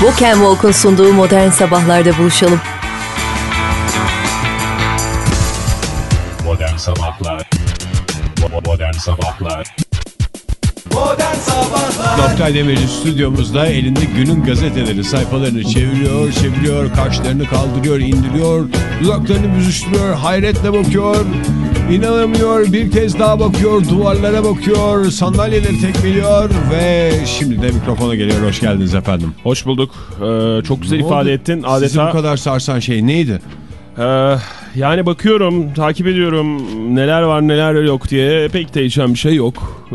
Walk and Walk'un sunduğu modern sabahlarda buluşalım. Modern Sabahlar. Modern Sabahlar. Oktay Demirci stüdyomuzda elinde günün gazeteleri sayfalarını çeviriyor, çeviriyor, kaşlarını kaldırıyor, indiriyor, dudaklarını büzüştürüyor, hayretle bakıyor, inanamıyor, bir kez daha bakıyor, duvarlara bakıyor, sandalyeleri tekmeliyor ve şimdi de mikrofona geliyor. Hoş geldiniz efendim. Hoş bulduk. Ee, çok güzel Ne ifade oldu? ettin. Sizi bu Adeta kadar sarsan şey neydi? Ee, yani bakıyorum, takip ediyorum neler var neler yok diye pek değişen bir şey yok. Ee,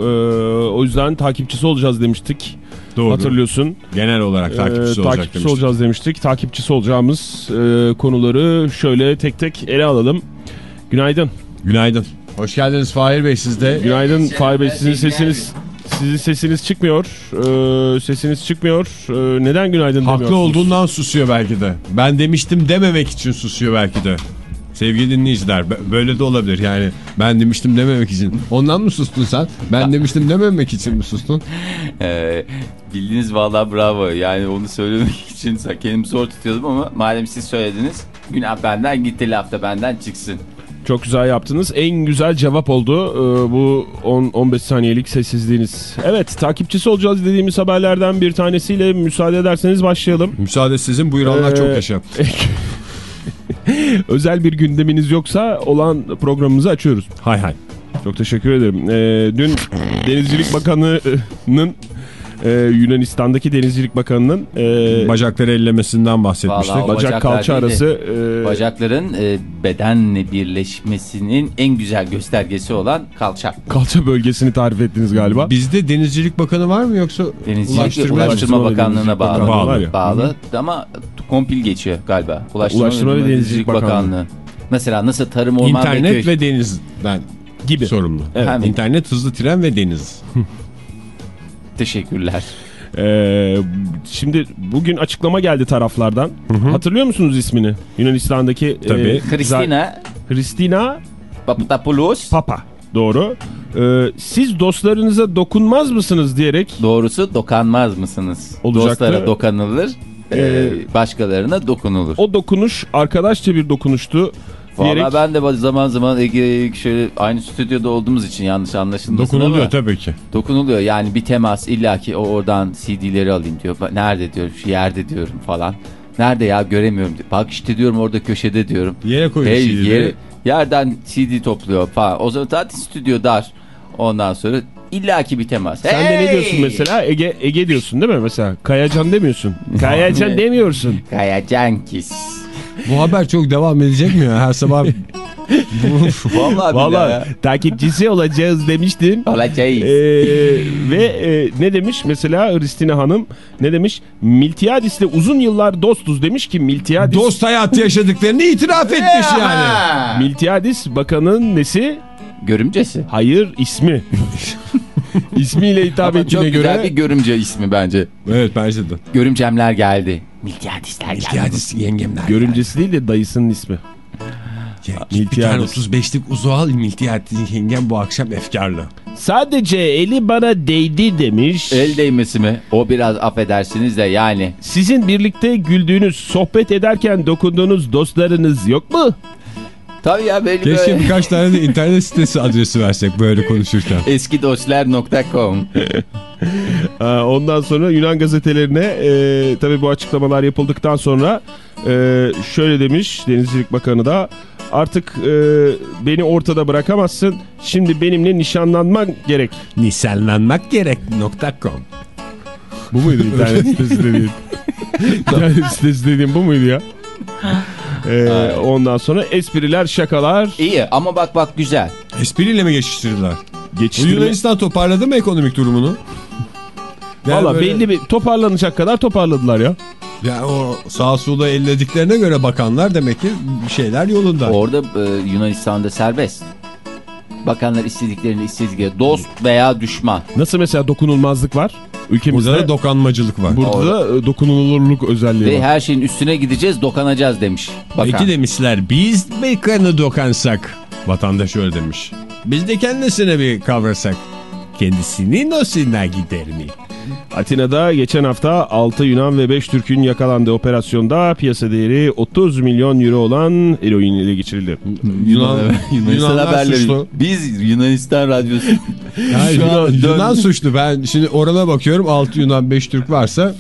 o yüzden takipçisi olacağız demiştik. Doğru. Hatırlıyorsun. Genel olarak takipçisi Ee, olacak takipçisi demiştik. olacağız demiştik. Takipçisi olacağımız e, konuları şöyle tek tek ele alalım. Günaydın. Günaydın. Hoş geldiniz Fahir Bey siz de. Günaydın Fahir Bey. Sizin sesiniz sizin sesiniz çıkmıyor. Ee, sesiniz çıkmıyor. Ee, neden günaydın Haklı olduğundan susuyor belki de. Ben demiştim dememek için susuyor belki de. Sevgili dinleyiciler böyle de olabilir yani ben demiştim dememek için. Ondan mı sustun sen? Ben demiştim dememek için mi sustun? Ee, bildiniz vallahi bravo. Yani onu söylemek için kendimi zor tutuyordum ama madem siz söylediniz günah benden gitti laf da benden çıksın. Çok güzel yaptınız. En güzel cevap oldu ee, bu 10-15 saniyelik sessizliğiniz. Evet takipçisi olacağız dediğimiz haberlerden bir tanesiyle müsaade ederseniz başlayalım. Müsaade sizin buyuranlar Ee, çok yaşa. Özel bir gündeminiz yoksa olan programımızı açıyoruz. Hay hay. Çok teşekkür ederim. Ee, dün Denizcilik Bakanı'nın e, Yunanistan'daki Denizcilik Bakanı'nın e, Bacakları ellemesinden bahsetmiştik. Bacak bacaklar kalça değil arası e, Bacakların e, bedenle birleşmesinin en güzel göstergesi olan kalça. kalça bölgesini tarif ettiniz galiba. Bizde Denizcilik Bakanı var mı yoksa Denizcilik Ulaştırma, Ulaştırma, ve Bakanlığı'na bağlı. Bakanlığı var Bağlı. bağlı. Ama kompil geçiyor galiba. Ulaştırma, Ulaştırma ve ve Denizcilik Bakanlığı. Mesela nasıl Tarım Orman ve internet Köy. ve denizden gibi. sorumlu. Evet. Hem- İnternet, hızlı tren ve deniz. Teşekkürler. Ee, şimdi bugün açıklama geldi taraflardan. Hatırlıyor musunuz ismini? Yunanistan'daki Tabii. e, Christina Christina Papadopoulos Papa. Doğru. Ee, siz dostlarınıza dokunmaz mısınız diyerek doğrusu dokanmaz mısınız? Olacaktı. Dostlara dokanılır, e, Ee, başkalarına dokunulur. o dokunuş arkadaşça bir dokunuştu diyerek Valla ben de zaman zaman Ege şöyle aynı stüdyoda olduğumuz için yanlış anlaşılmasın Dokunuluyor ama tabii ki. dokunuluyor. Yani bir temas illaki o oradan CD'leri alayım diyor. Nerede diyor şu yerde diyorum falan. Nerede ya göremiyorum diyor. Bak işte diyorum orada köşede diyorum. Yere koyuyor Hey, CD'leri. yere- yerden CD topluyor falan. O zaman zaten stüdyo dar. Ondan sonra illaki bir temas. sen de ne Hey! diyorsun mesela? Ege Ege diyorsun değil mi mesela? Kayacan demiyorsun. Kayacan demiyorsun. Kayacan kiss. Bu haber çok devam edecek mi ya? Her sabah Vallahi Valla billahi. takipçisi olacağız demiştin. Olacağız. Ee, ve e, ne demiş mesela Hristina Hanım ne demiş Miltiadis'le uzun yıllar dostuz demiş ki Miltiadis dost hayatı yaşadıklarını itiraf etmiş yani. Miltiadis bakanın nesi? Görümcesi. Hayır ismi. İsmiyle hitap Ama çok ettiğine güzel göre bir görümce ismi bence. Evet bence de. Görümcemler geldi. Milyardistler geldi. Hadis yengemler. görümcesi değil de dayısının ismi. Bir tane Miltiyadis. 35'lik uzual Miltiyadis yengem bu akşam efkarlı. Sadece eli bana değdi demiş. El değmesi mi? O biraz affedersiniz de yani. Sizin birlikte güldüğünüz, sohbet ederken dokunduğunuz dostlarınız yok mu? Tabii ya böyle Keşke böyle. birkaç tane de internet sitesi adresi versek böyle konuşurken. Eskidosler.com Ee, Ondan sonra Yunan gazetelerine e, tabii bu açıklamalar yapıldıktan sonra e, şöyle demiş Denizcilik Bakanı da artık e, beni ortada bırakamazsın şimdi benimle nişanlanman gerek. Nisellenmek gerek .com Bu muydu internet sitesi dediğin? internet sitesi dediğin bu muydu ya? Ee, ondan sonra espriler şakalar İyi ama bak bak güzel. Espriyle mi geçiştirdiler? Bu geçiştirme. Yunanistan toparladı mı ekonomik durumunu? Yani Valla böyle- belli bir toparlanacak kadar toparladılar ya. Yani o sağ sola ellediklerine göre bakanlar demek ki bir şeyler yolunda. Orada e, Yunanistan'da serbest. Bakanlar istediklerini istedikleri dost veya düşman. Nasıl mesela dokunulmazlık var ülkemizde. Burada da dokanmacılık var. Burada da dokunulurluk özelliği Ve var. her şeyin üstüne gideceğiz dokanacağız demiş. Bakan. Peki demişler biz bakanı dokansak. Vatandaş öyle demiş. Biz de kendisine bir kavrasak. Kendisinin nosuna gider mi? Atina'da geçen hafta 6 Yunan ve 5 Türk'ün yakalandığı operasyonda piyasa değeri 30 milyon euro olan eroin ile geçirildi. Yunan, Yunanistan haberleri. suçlu. Biz Yunanistan radyosu. Yani Yunan, dön- Yunan suçlu. Ben şimdi orana bakıyorum 6 Yunan 5 Türk varsa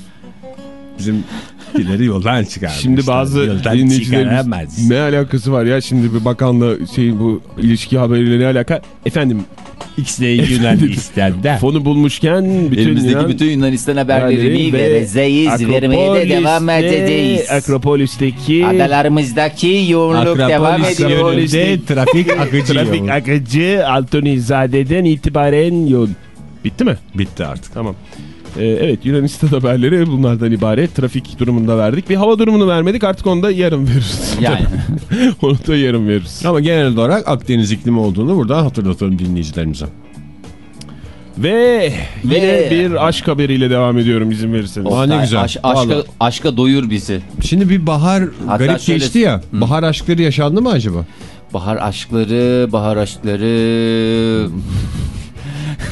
bizimkileri yoldan çıkarmışlar. Şimdi bazı Yoldan dinleyicilerimiz ne alakası var ya şimdi bir bakanla şey bu ilişki haberiyle ne alaka? Efendim X'de Yunanistan'da. fonu bulmuşken bütün Elimizdeki Yunan bütün Yunanistan haberlerini haberleri ve vereceğiz. Vermeye de devam Akropolis'te- edeceğiz. Akropolis'teki Adalarımızdaki yoğunluk devam ediyor. yönünde trafik akıcı trafik akıcı Altunizade'den itibaren yoğun. Bitti mi? Bitti artık. Tamam. Ee, evet Yunanistan haberleri bunlardan ibaret. Trafik durumunu da verdik. Bir hava durumunu vermedik artık onu da yarın veririz. Yani onu da yarın veririz. Ama genel olarak Akdeniz iklimi olduğunu buradan hatırlatalım dinleyicilerimize. Ve yine Ve- bir aşk haberiyle devam ediyorum izin verirseniz. Aa, ne güzel. aş- aşka, Vallahi. aşka doyur bizi. Şimdi bir bahar Hatta garip şöyle- geçti ya. Bahar aşkları yaşandı mı acaba? Bahar aşkları, bahar aşkları...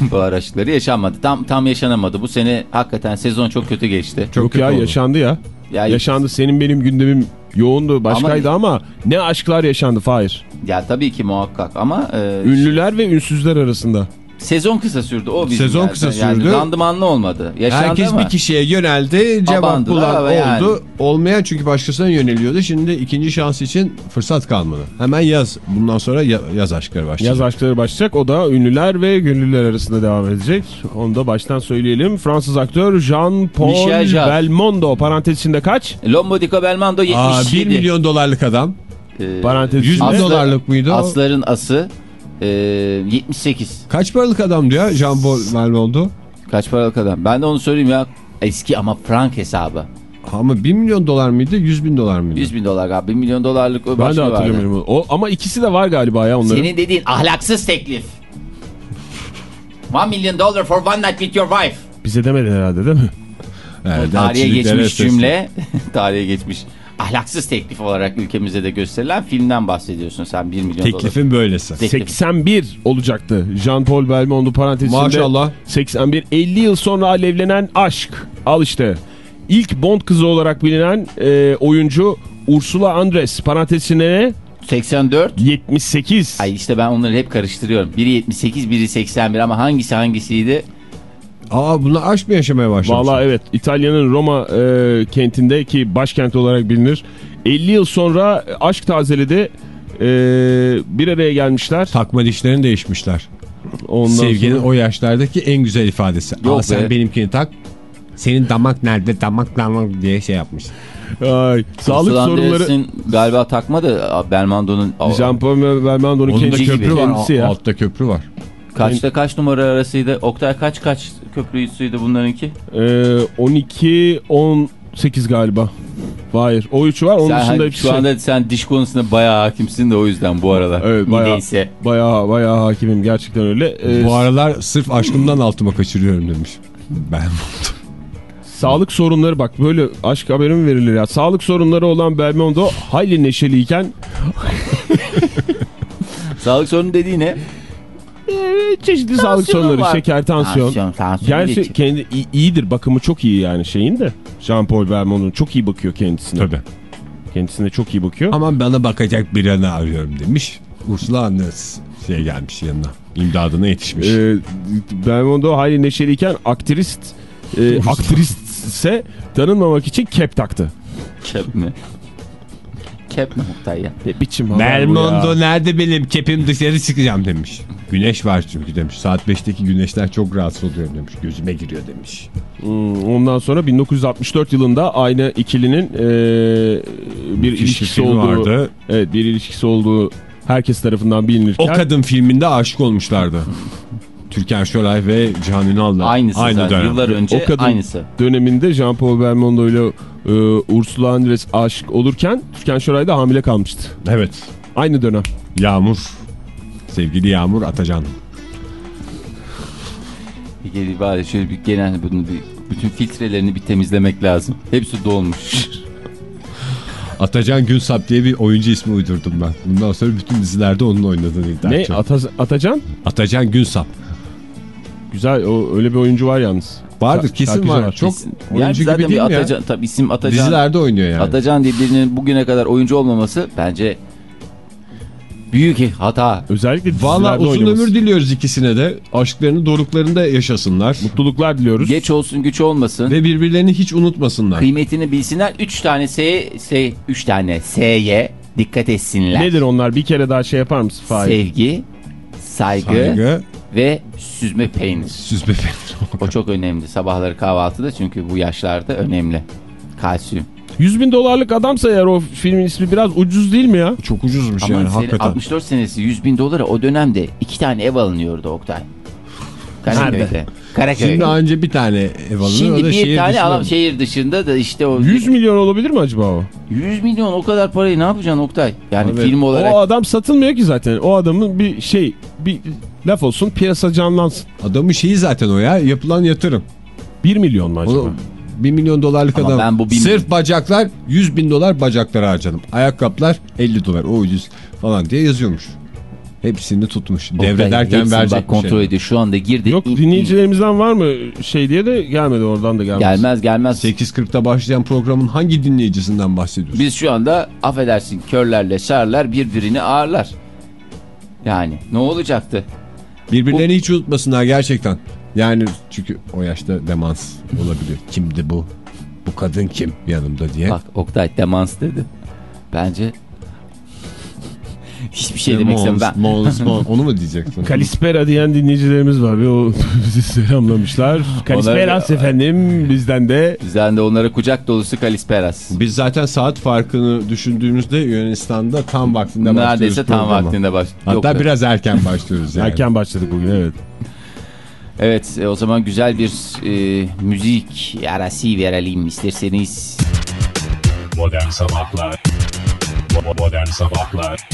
bahar aşkları yaşanmadı. Tam tam yaşanamadı. Bu sene hakikaten sezon çok kötü geçti. Çok Yok kötü ya oldu. yaşandı ya. Ya, Yaşandı senin benim gündemim yoğundu başkaydı ama, ne aşklar yaşandı Fahir. Ya tabii ki muhakkak ama e, Ünlüler ve ünsüzler arasında. Sezon kısa sürdü. O bizim Sezon yani. kısa Yani sürdü. randımanlı olmadı. Yaşandı Herkes ama. bir kişiye yöneldi. Cevap Abandılar bulan oldu. yani. Olmayan çünkü başkasına yöneliyordu. Şimdi ikinci şans için fırsat kalmadı. Hemen yaz. Bundan sonra ya- yaz aşkları başlayacak. Yaz aşkları başlayacak. O da ünlüler ve gönüllüler arasında devam edecek. Onu da baştan söyleyelim. Fransız aktör Jean-Paul. Belmondo parantez içinde kaç? Lombodico Belmondo Aa, 77. 1 milyon dolarlık adam. Ee, Parantez 100 bin dolarlık mıydı o? Asların ası e, 78. Kaç paralık adamdı ya Jean-Paul Belmondo? Kaç paralık adam? Ben de onu söyleyeyim ya. Eski ama frank hesabı. Ama 1 milyon dolar mıydı 100 bin dolar mıydı? 100 bin dolar galiba. 1 milyon dolarlık o Ben de vardı. hatırlamıyorum. O, ama ikisi de var galiba ya onların. Senin dediğin ahlaksız teklif. 1 million dollar for one night with your wife. Bize demedi herhalde değil mi? Evet, tarihe geçmiş cümle. tarihe geçmiş. Ahlaksız teklif olarak ülkemizde de gösterilen filmden bahsediyorsun sen 1 milyon dolar. Teklifin böylesi. Teklif. 81 olacaktı. Jean-Paul Belmondo parantez içinde. Maşallah. 81. 50 yıl sonra alevlenen aşk. Al işte. İlk Bond kızı olarak bilinen e, oyuncu Ursula Andress parantez içinde ne? 84. 78. Ay işte ben onları hep karıştırıyorum. Biri 78, biri 81 ama hangisi hangisiydi? Aa bunlar aşk mı yaşamaya başlamış? Vallahi evet İtalya'nın Roma e, kentinde ki başkent olarak bilinir. 50 yıl sonra aşk tazeledi. E, bir araya gelmişler. Takma dişlerini değişmişler. Ondan Sevginin sonra- o yaşlardaki en güzel ifadesi. Yok Al sen be. benimkini tak. Senin damak nerede damak damak diye şey yapmış. Ay, sağlık sorunları galiba Belmondo'nun Jean-Paul Belmondo'nun Onun da kendisi köprü gibi. var. Kendisi ya. Altta köprü var. Kaçta kaç numara arasıydı? Oktay kaç kaç köprüsüydü bunlarınki? Ee, 12 18 galiba. Hayır. O üçü var. Onun Sen, dışında hani hepsi şu şey. anda sen diş konusunda bayağı hakimsin de o yüzden bu arada. Evet, bayağı, Neyse. bayağı bayağı hakimim gerçekten öyle. Ee, Bu aralar sırf aşkımdan altıma kaçırıyorum demiş. Ben Sağlık sorunları bak böyle aşk haberi mi verilir ya? Sağlık sorunları olan Belmondo hayli neşeliyken Sağlık sorunu dediği ne? E, çeşitli sağlık sorunları, var. şeker, tansiyon. Tansiyon, tansiyon Gerçi kendi iyidir, bakımı çok iyi yani şeyin de. Jean-Paul Belmondo'nun çok iyi bakıyor kendisine. Tabii. Kendisine çok iyi bakıyor. Ama bana bakacak birini arıyorum demiş. Ursula Andress şey gelmiş yanına. İmdadına yetişmiş. Ee, Belmondo hayli neşeliyken aktrist e, aktristse tanınmamak için kep taktı. Kep mi? Kep mi Oktay ya? Ne biçim haber Belmondo ya? nerede benim kepim dışarı çıkacağım demiş. Güneş var çünkü demiş. Saat 5'teki güneşler çok rahatsız oluyorum demiş. Gözüme giriyor demiş. Hmm, ondan sonra 1964 yılında aynı ikilinin e, bir Müthiş ilişkisi bir olduğu, vardı. evet bir ilişkisi olduğu herkes tarafından bilinirken O kadın filminde aşık olmuşlardı. Türkan Şoray ve Can Ünal'la. Aynısı Aynı zaten. dönem. Yıllar önce O kadın- aynısı. döneminde Jean-Paul Belmondo ile e, Ursula Andress aşık olurken Türkan Şoray da hamile kalmıştı. Evet. Aynı dönem. Yağmur. Sevgili Yağmur Atacan. Bir geri bari şöyle bir genel bunu bir bütün filtrelerini bir temizlemek lazım. Hepsi dolmuş. Atacan Günsap diye bir oyuncu ismi uydurdum ben. Bundan sonra bütün dizilerde onun oynadığını iddia Ne? Ata, Atacan? Atacan Günsap. Güzel o öyle bir oyuncu var yalnız. Vardır Şa- kesin var. var. Çok Kesin. oyuncu yani zaten gibi değil bir mi ya? Atacan, tabii isim Atacan. Dizilerde oynuyor yani. Atacan diye birinin bugüne kadar oyuncu olmaması bence büyük hata. Özellikle Valla uzun oynaması. ömür diliyoruz ikisine de. Aşklarını doruklarında yaşasınlar. Mutluluklar diliyoruz. Geç olsun güç olmasın. Ve birbirlerini hiç unutmasınlar. Kıymetini bilsinler. 3 tane S, S 3 tane S'ye dikkat etsinler. Nedir onlar? Bir kere daha şey yapar mısın Fahir? Sevgi, saygı, Saygı, ve süzme peynir. süzme peynir. O çok önemli. Sabahları kahvaltıda çünkü bu yaşlarda önemli. Kalsiyum. 100 bin dolarlık adamsa eğer o filmin ismi biraz ucuz değil mi ya? Çok ucuzmuş Ama yani hakikaten. 64 senesi 100 bin dolara o dönemde iki tane ev alınıyordu Oktay. Karaköy'de. Karaköy. Şimdi anca bir tane ev alınıyor. o Şimdi da bir şehir tane dışında. alan şehir dışında da işte o 100 milyon olabilir mi acaba o? 100 milyon o kadar parayı ne yapacaksın Oktay? Yani Evet. film olarak O adam satılmıyor ki zaten. O adamın bir şey bir laf olsun piyasa canlansın. Adamın şeyi zaten o ya yapılan yatırım. 1 milyon mu acaba? O 1 milyon dolarlık Ama adam. ben bu bin- Sırf bacaklar 100 bin dolar bacaklara harcadım. Ayakkabılar 50 dolar o ucuz falan diye yazıyormuş. Hepsini tutmuş. Oktay, Devrederken hepsini verecek bak kontrol ediyor. Şu anda girdi. Yok İn- dinleyicilerimizden var mı şey diye de gelmedi oradan da gelmez. Gelmez gelmez. 8.40'da başlayan programın hangi dinleyicisinden bahsediyorsun? Biz şu anda affedersin körlerle şarlar birbirini ağırlar. Yani ne olacaktı? Birbirlerini hiç unutmasınlar gerçekten. Yani çünkü o yaşta demans olabilir. Kimdi bu? Bu kadın kim yanımda diye. Bak Oktay demans dedi. Bence hiçbir şey demek istemem. Ben, Mons, Mons. Onu mu diyeceksin? Kalispera diyen dinleyicilerimiz var ve o bizi selamlamışlar. Kalisperas efendim bizden de. bizden de onlara kucak dolusu Kalisperas. Biz zaten saat farkını düşündüğümüzde Yunanistan'da tam vaktinde başlıyoruz. Neredeyse tam programa. vaktinde baş. Hatta Yok, biraz erken başlıyoruz yani. Erken başladık bugün evet. Evet e, o zaman güzel bir e, müzik arası verelim isterseniz. Modern Sabahlar Modern Sabahlar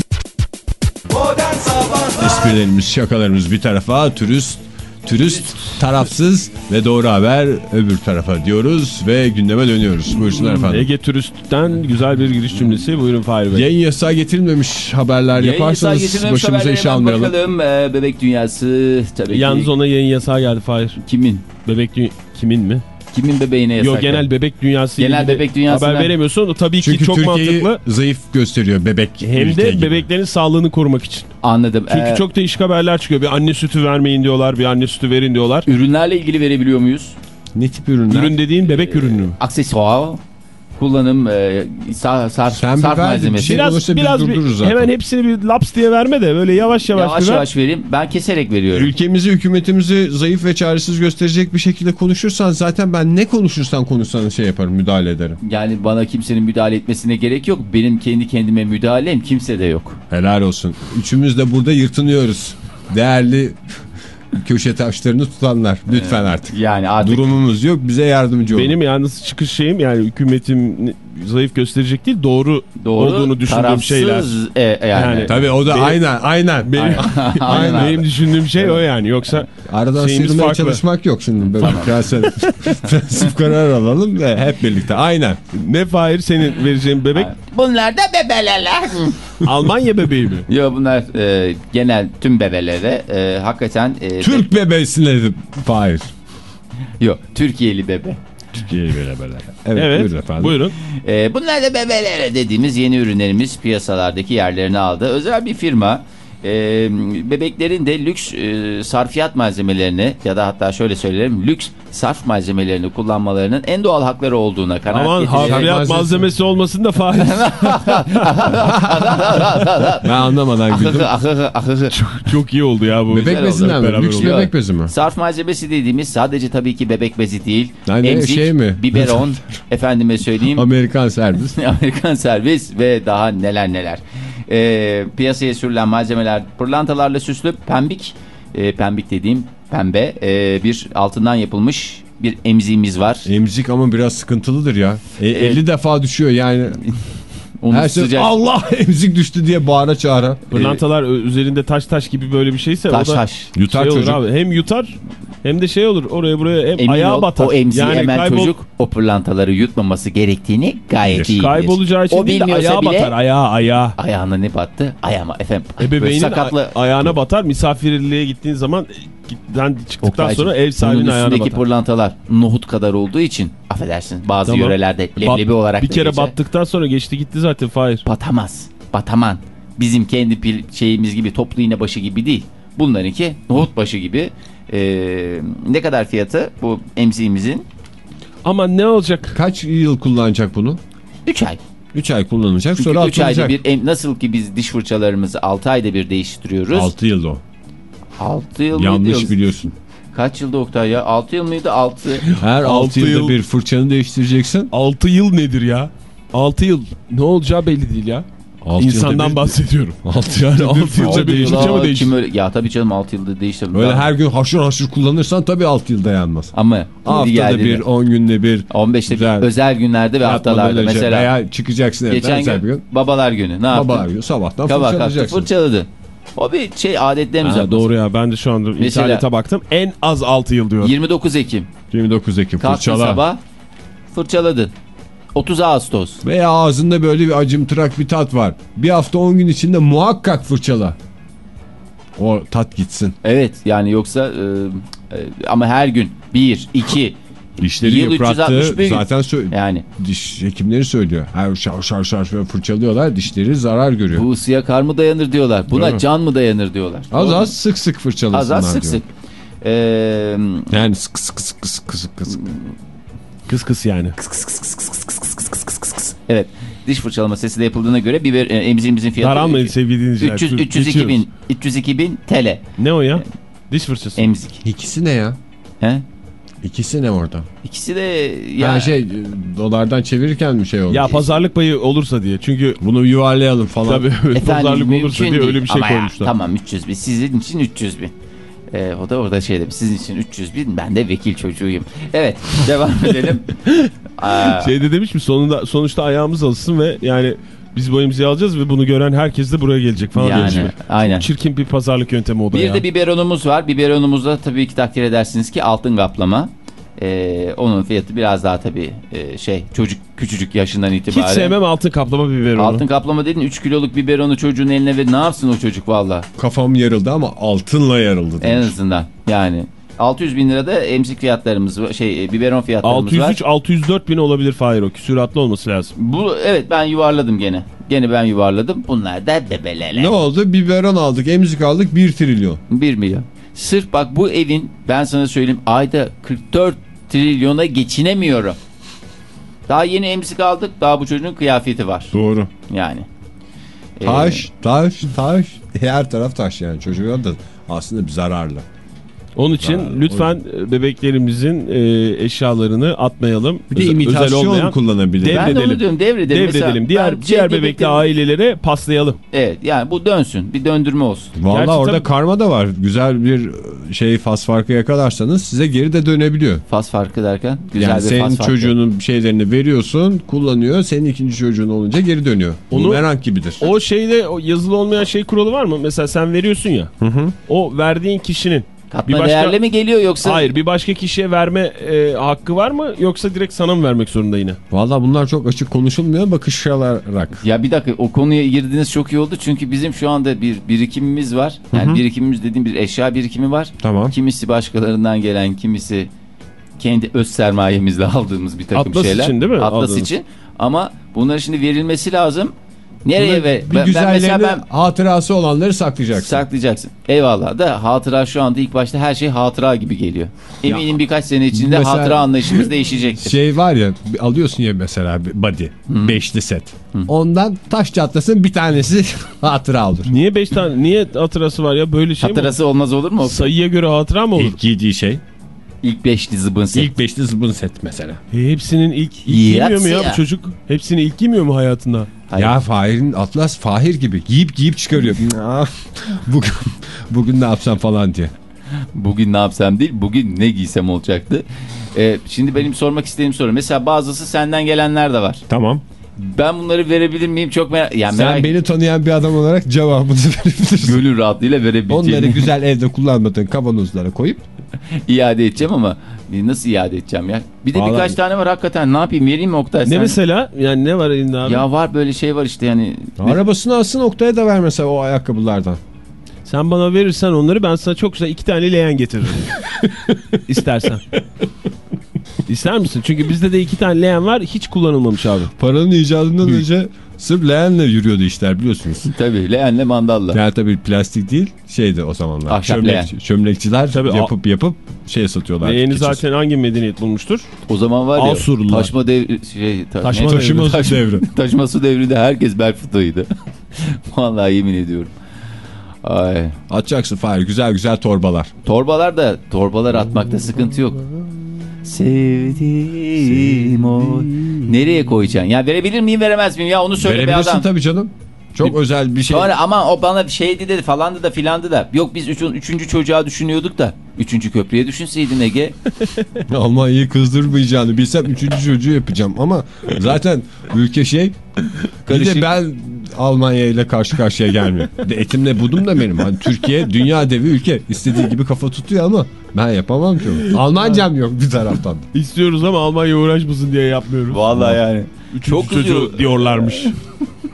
Esprilerimiz, şakalarımız bir tarafa, turist, turist tarafsız ve doğru haber öbür tarafa diyoruz ve gündeme dönüyoruz. Buyursunlar efendim. Ege Turist'ten güzel bir giriş cümlesi. Buyurun Fahir Bey. Yayın yasağı getirilmemiş haberler Yayın yaparsanız başımıza iş almayalım. Bakalım E, bebek dünyası tabii Yalnız ki. ona yayın yasağı geldi Fahir. Kimin? Bebek dü- kimin mi? Kimin bebeğine yasak? Yok genel bebek dünyası Genel bebek dünyasına- haber veremiyorsun. O tabii ki Çünkü çok Türkiye'yi mantıklı. zayıf gösteriyor bebek Hem de gibi. bebeklerin sağlığını korumak için. Anladım. Çünkü Ee, çok değişik haberler çıkıyor. Bir anne sütü vermeyin diyorlar, bir anne sütü verin diyorlar. Ürünlerle ilgili verebiliyor muyuz? Ne tip ürünler? Ürün dediğin bebek ürünü mü? Aksesuar, kullanım, e, sar, sar, Sen sarf bir malzemesi. şey- Biraz biraz bir, zaten. hemen hepsini bir laps diye verme de böyle yavaş yavaş, Yavaş yavaş vereyim. Ben keserek veriyorum. Ülkemizi, hükümetimizi zayıf ve çaresiz gösterecek bir şekilde konuşursan zaten ben ne konuşursan konuşsan şey yaparım, müdahale ederim. Yani bana kimsenin müdahale etmesine gerek yok. Benim kendi kendime müdahalem kimse de yok. Helal olsun. Üçümüz de burada yırtınıyoruz. Değerli köşe taşlarını tutanlar. Lütfen artık. Yani artık Durumumuz yok bize yardımcı olun. Benim yalnız çıkış şeyim yani hükümetim zayıf gösterecek değil doğru, doğru olduğunu düşündüğüm tarafsız, şeyler. e, yani. Yani- Tabii o da Benim- aynen aynen. Benim, Aynen. benim düşündüğüm şey o yani yoksa Aradan Şeyimiz sıyrılmaya farklı. çalışmak yok şimdi. Böyle prensip, prensip karar alalım ve hep birlikte. Aynen. ne Fahir senin vereceğin bebek Bunlar da bebeler. Almanya bebeği mi? Yo bunlar e, genel tüm bebelere e, hakikaten e, Türk bebesine Fahir. Yo Türkiye'li bebe. Türkiye'yi beraber. Evet, Evet buyurun efendim. buyurun. E, bunlar da bebelere dediğimiz yeni ürünlerimiz piyasalardaki yerlerini aldı. Özel bir firma e, bebeklerin de lüks e, sarfiyat malzemelerini ya da hatta şöyle söyleyelim lüks sarf malzemelerini kullanmalarının en doğal hakları olduğuna kanaat Aman harfiyat malzemesi. malzemesi olmasın da Fahir. Ben anlamadan güldüm. Ahıhı. Çok iyi oldu ya bu. Bebek bezinden mi? Lüks oldu. bebek bezi mi? Sarf malzemesi dediğimiz sadece tabii ki bebek bezi değil. Yani Emzik, şey mi? biberon, efendime söyleyeyim Amerikan servis. Amerikan servis ve daha neler neler. Ee, piyasaya sürülen malzemeler pırlantalarla süslü pembik, e, pembik dediğim pembe e, bir altından yapılmış bir emziğimiz var. Emzik ama biraz sıkıntılıdır ya. E, 50 defa düşüyor yani. Onu Her şey Allah emzik düştü diye bağıra çağıra. Pırlantalar ö- üzerinde taş taş gibi böyle bir şeyse taş o da taş. Yutar şey çocuk. abi. Hem yutar hem de şey olur oraya buraya hem Emin ayağa ol, batar. o emziği yani hemen kaybol- çocuk o pırlantaları yutmaması gerektiğini gayet iyi bilir. kaybolacağı için O değil de ayağa bile- batar ayağa ayağa. Ayağına ne battı? Ayağıma efendim. Böyle Ebeveynin sakatlı. ayağına batar misafirliğe gittiğin zaman çiftlikten çıktıktan Oktaycığım, sonra ev sahibinin ayağına üstündeki batar. pırlantalar nohut kadar olduğu için affedersiniz bazı Tamam. yörelerde Bat- leblebi olarak bir kere geçer. battıktan sonra geçti gitti zaten Fahir. batamaz. Bataman. Bizim kendi şeyimiz gibi toplu iğne başı gibi değil. Bunlarınki nohut başı gibi. Ee, ne kadar fiyatı bu emziğimizin? Ama ne olacak? Kaç yıl kullanacak bunu? 3 ay. 3 ay kullanacak Çünkü sonra 3 ayda bir em- nasıl ki biz diş fırçalarımızı 6 ayda bir değiştiriyoruz. 6 yıl o. 6 yıl Yanlış yoksa- biliyorsun. Kaç yılda Oktay ya? 6 yıl mıydı? 6. Her 6 Altı yılda yıl- bir fırçanı değiştireceksin. 6 yıl nedir ya? 6 yıl ne olacağı belli değil ya. Altı İnsandan bir- bahsediyorum. 6 yani 6 yılda bir ama değişir. Kim öyle? Ya tabii canım 6 yılda değiştir. Öyle her gün haşır haşır kullanırsan tabii 6 yılda yanmaz. Ama Haftada bir, 10 günde bir. 15'te bir Güzel. özel günlerde ve haftalarda önce mesela. Veya çıkacaksın evden Geçen özel bir gün babalar günü ne yaptın? Baba arıyor sabahtan Kabak fırçalayacaksın. fırçaladı. O bir şey adetlerimiz Ha, doğru ya ben de şu anda Mesela- internete baktım. En az 6 yıl diyor. 29 Ekim 29 Ekim kalktın fırçala. sabah fırçaladın. 30 Ağustos. Veya ağzında böyle bir acımtırak bir tat var. Bir hafta 10 gün içinde muhakkak fırçala. O tat gitsin. Evet yani yoksa e, e, ama her gün 1, 2 Dişleri Yıl yıprattı 361 gün. zaten yani diş hekimleri söylüyor. Her şar şar şar fırçalıyorlar dişleri zarar görüyor. bu ısıya kar mı dayanır diyorlar. Buna mi? can mı dayanır diyorlar. Az Doğru az sık sık fırçalasınlar az az sık diyor. sık. Ee, Yani sık sık sık sık sık sık. Kıs kıs yani. Evet diş fırçalama sesi de yapıldığına göre biber e, emziğimizin fiyatı Daralmayın sevgili dinleyiciler. 300 Dur, 302 geçiyoruz. bin 302 bin TL Ne o ya? Diş fırçası. emzik. İkisi ne ya? He? İkisi ne orada? İkisi de ya Yani şey dolardan çevirirken mi şey oldu? Ya pazarlık payı olursa diye. Çünkü Bunu yuvarlayalım falan. tabii Efendim, pazarlık olursa diye değil. öyle bir şey Ama ya, koymuşlar. tamam 300 bin sizin için 300 bin. Ee, o da orada şey demiş sizin için 300 bin ben de vekil çocuğuyum. Evet devam edelim. Aa, Şey de demiş mi sonunda sonuçta ayağımız alışsın ve yani biz emziği alacağız ve bunu gören herkes de buraya gelecek falan yani demiş mi? aynen. Çirkin bir pazarlık yöntemi o da Bir ya. de biberonumuz var. Biberonumuzda tabii ki takdir edersiniz ki altın kaplama. Ee, onun fiyatı biraz daha tabii e, şey çocuk küçücük yaşından itibaren. Hiç sevmem altın kaplama biberonu. Altın kaplama dedin 3 kiloluk biberonu çocuğun eline ver ne yapsın o çocuk valla Kafam yarıldı ama altınla yarıldı. en demiş. azından yani 600 bin lirada emzik fiyatlarımız şey e, biberon fiyatlarımız var. 603-604 bin olabilir Fahir o. Küsuratlı olması lazım. Bu evet ben yuvarladım gene. Gene ben yuvarladım. Bunlar da bebelele. Ne oldu? Biberon aldık, emzik aldık 1 trilyon. 1 milyon. Sırf bak bu evin ben sana söyleyeyim ayda 44 trilyona geçinemiyorum. Daha yeni emzik aldık. Daha bu çocuğun kıyafeti var. Doğru. Yani. Ee, Taş, taş, taş. Her taraf taş yani. Çocuğa da aslında bir zararlı. Onun için Ha, lütfen bebeklerimizin e, eşyalarını atmayalım. Bir de Özel- özel imitasyon olmayan- kullanabilir. Dev- ben de devredelim. onu diyorum devredelim. Devredelim. Mesela Diğer şey bebekli bebeklerim- ailelere paslayalım. Evet yani bu dönsün. Bir döndürme olsun. Valla orada tabii- karma da var. Güzel bir şey faz farkı yakalarsanız size geri de dönebiliyor. Faz farkı derken güzel yani bir senin faz farkı. çocuğunun şeylerini veriyorsun, kullanıyor. Senin ikinci çocuğun olunca geri dönüyor. Onu- Onu merak gibidir. O şeyde o yazılı olmayan şey kuralı var mı? Mesela sen veriyorsun ya. O verdiğin kişinin Katma bir başka- değerli mi geliyor yoksa? Hayır bir başka kişiye verme e, hakkı var mı yoksa direkt sana mı vermek zorunda yine? Valla bunlar çok açık konuşulmuyor bakışarak. Ya bir dakika o konuya girdiğiniz çok iyi oldu çünkü bizim şu anda bir birikimimiz var. Yani birikimimiz dediğim bir eşya birikimi var. Tamam. Kimisi başkalarından gelen, kimisi kendi öz sermayemizle aldığımız bir takım Atlas şeyler. için değil mi? Atlas Aldığınız. için. Ama bunların şimdi verilmesi lazım. Nereye ve bir ben, ben güzellerini mesela ben hatırası olanları saklayacaksın. saklayacaksın. Eyvallah da hatıra şu anda ilk başta her şey hatıra gibi geliyor. Eminim birkaç sene içinde Mesela- hatıra anlayışımız değişecektir. Şey var ya alıyorsun ya mesela bir body. Beşli set. Ondan taş çatlasın bir tanesi hatıra olur. Niye 5 tane niye hatırası var ya böyle şey Hatırası olmaz olur mu? mi? Sayıya göre hatıra mı olur? İlk giydiği şey. İlk beşli zıbın set. İlk beşli zıbın set mesela. E, hepsinin ilk, ilk giymiyor mu ya, ya. bu çocuk? Hepsini ilk giymiyor mu hayatında? Hayır. Ya Fahir'in Atlas Fahir gibi giyip giyip çıkarıyor. bugün, bugün ne yapsam falan diye. Bugün ne yapsam değil, bugün ne giysem olacaktı. Ee, şimdi benim sormak istediğim soru. Mesela bazısı senden gelenler de var. Tamam. Ben bunları verebilir miyim? Çok merak... Yani Sen merak... beni tanıyan bir adam olarak cevabını verebilirsin. Gönül rahatlığıyla verebileceğimi Onları güzel evde kullanmadığın kavanozlara koyup iade edeceğim ama nasıl iade edeceğim ya? Bir de Vallahi- birkaç tane var hakikaten. Ne yapayım? Vereyim mi Oktay? Ne sen? mesela? Yani ne var elinde abi? Ya var böyle şey var işte yani. arabasını alsın Oktay'a da ver mesela o ayakkabılardan. Sen bana verirsen onları ben sana çok güzel iki tane leğen getiririm. İstersen. İster misin? Çünkü bizde de iki tane leğen var hiç kullanılmamış abi. Paranın icadından önce sırf leğenle yürüyordu işler biliyorsunuz. Tabii leğenle mandalla. Yani tabii plastik değil şeydi o zamanlar. Ahşap Çömlek- leğen. çömleççiler Tabii, yapıp yapıp şey satıyorlar. Leğeni Keçi- zaten hangi medeniyet bulmuştur? O zaman var ya Asurlular. taşma devri şey ta- Taşma ne? devri. Taşıma Taş- devri. taşma su devrinde herkes bel fıtığıydı. Vallahi yemin ediyorum. Ay. Atacaksın Fahir güzel güzel torbalar. Torbalar da torbalar atmakta sıkıntı yok. Sevdiğim o. Nereye koyacaksın? Ya verebilir miyim veremez miyim? Ya onu söyle be Verebilirsin adam. tabii canım. Çok özel bir şey. Sonra ama o bana şeydi dedi falandı da filandı da. Yok biz üçün, üçüncü çocuğa düşünüyorduk da. Üçüncü köprüye düşünseydin Ege. Almanya'yı kızdırmayacağını bilsem üçüncü çocuğu yapacağım ama zaten ülke şey bir de ben Almanya ile karşı karşıya gelmiyorum. Bir de etimle budum da benim. Hani Türkiye dünya devi ülke. istediği gibi kafa tutuyor ama ben yapamam ki onu. Almancam yok bir taraftan. İstiyoruz ama Almanya uğraşmasın diye yapmıyoruz. Vallahi yani. Üçüncü Çok çocuğu diyorlarmış.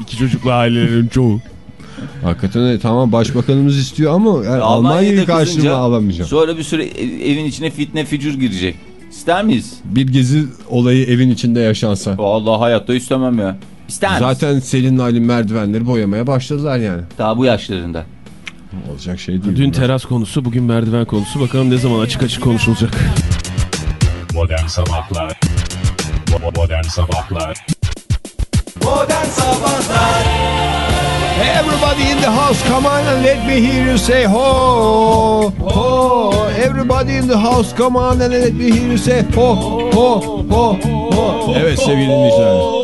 İki çocuklu ailelerin çoğu. Hakikaten öyle. tamam başbakanımız istiyor ama yani Almanya'yı karşıma alamayacağım. Sonra bir süre ev- evin içine fitne fücur girecek. İster miyiz? Bir gezi olayı evin içinde yaşansa. Vallahi hayatta istemem ya. İster? Zaten Selin Ali merdivenleri boyamaya başladılar yani. Daha bu yaşlarında. Olacak şey değil. Dün bunlar. teras konusu, bugün merdiven konusu. Bakalım ne zaman açık açık konuşulacak. Modern Sabahlar Bo- Modern Sabahlar Everybody in the house, come on and let me hear you say ho, ho. Everybody in the house, come on and let me hear you say ho, ho, ho, ho. Evet sevgili dinleyiciler.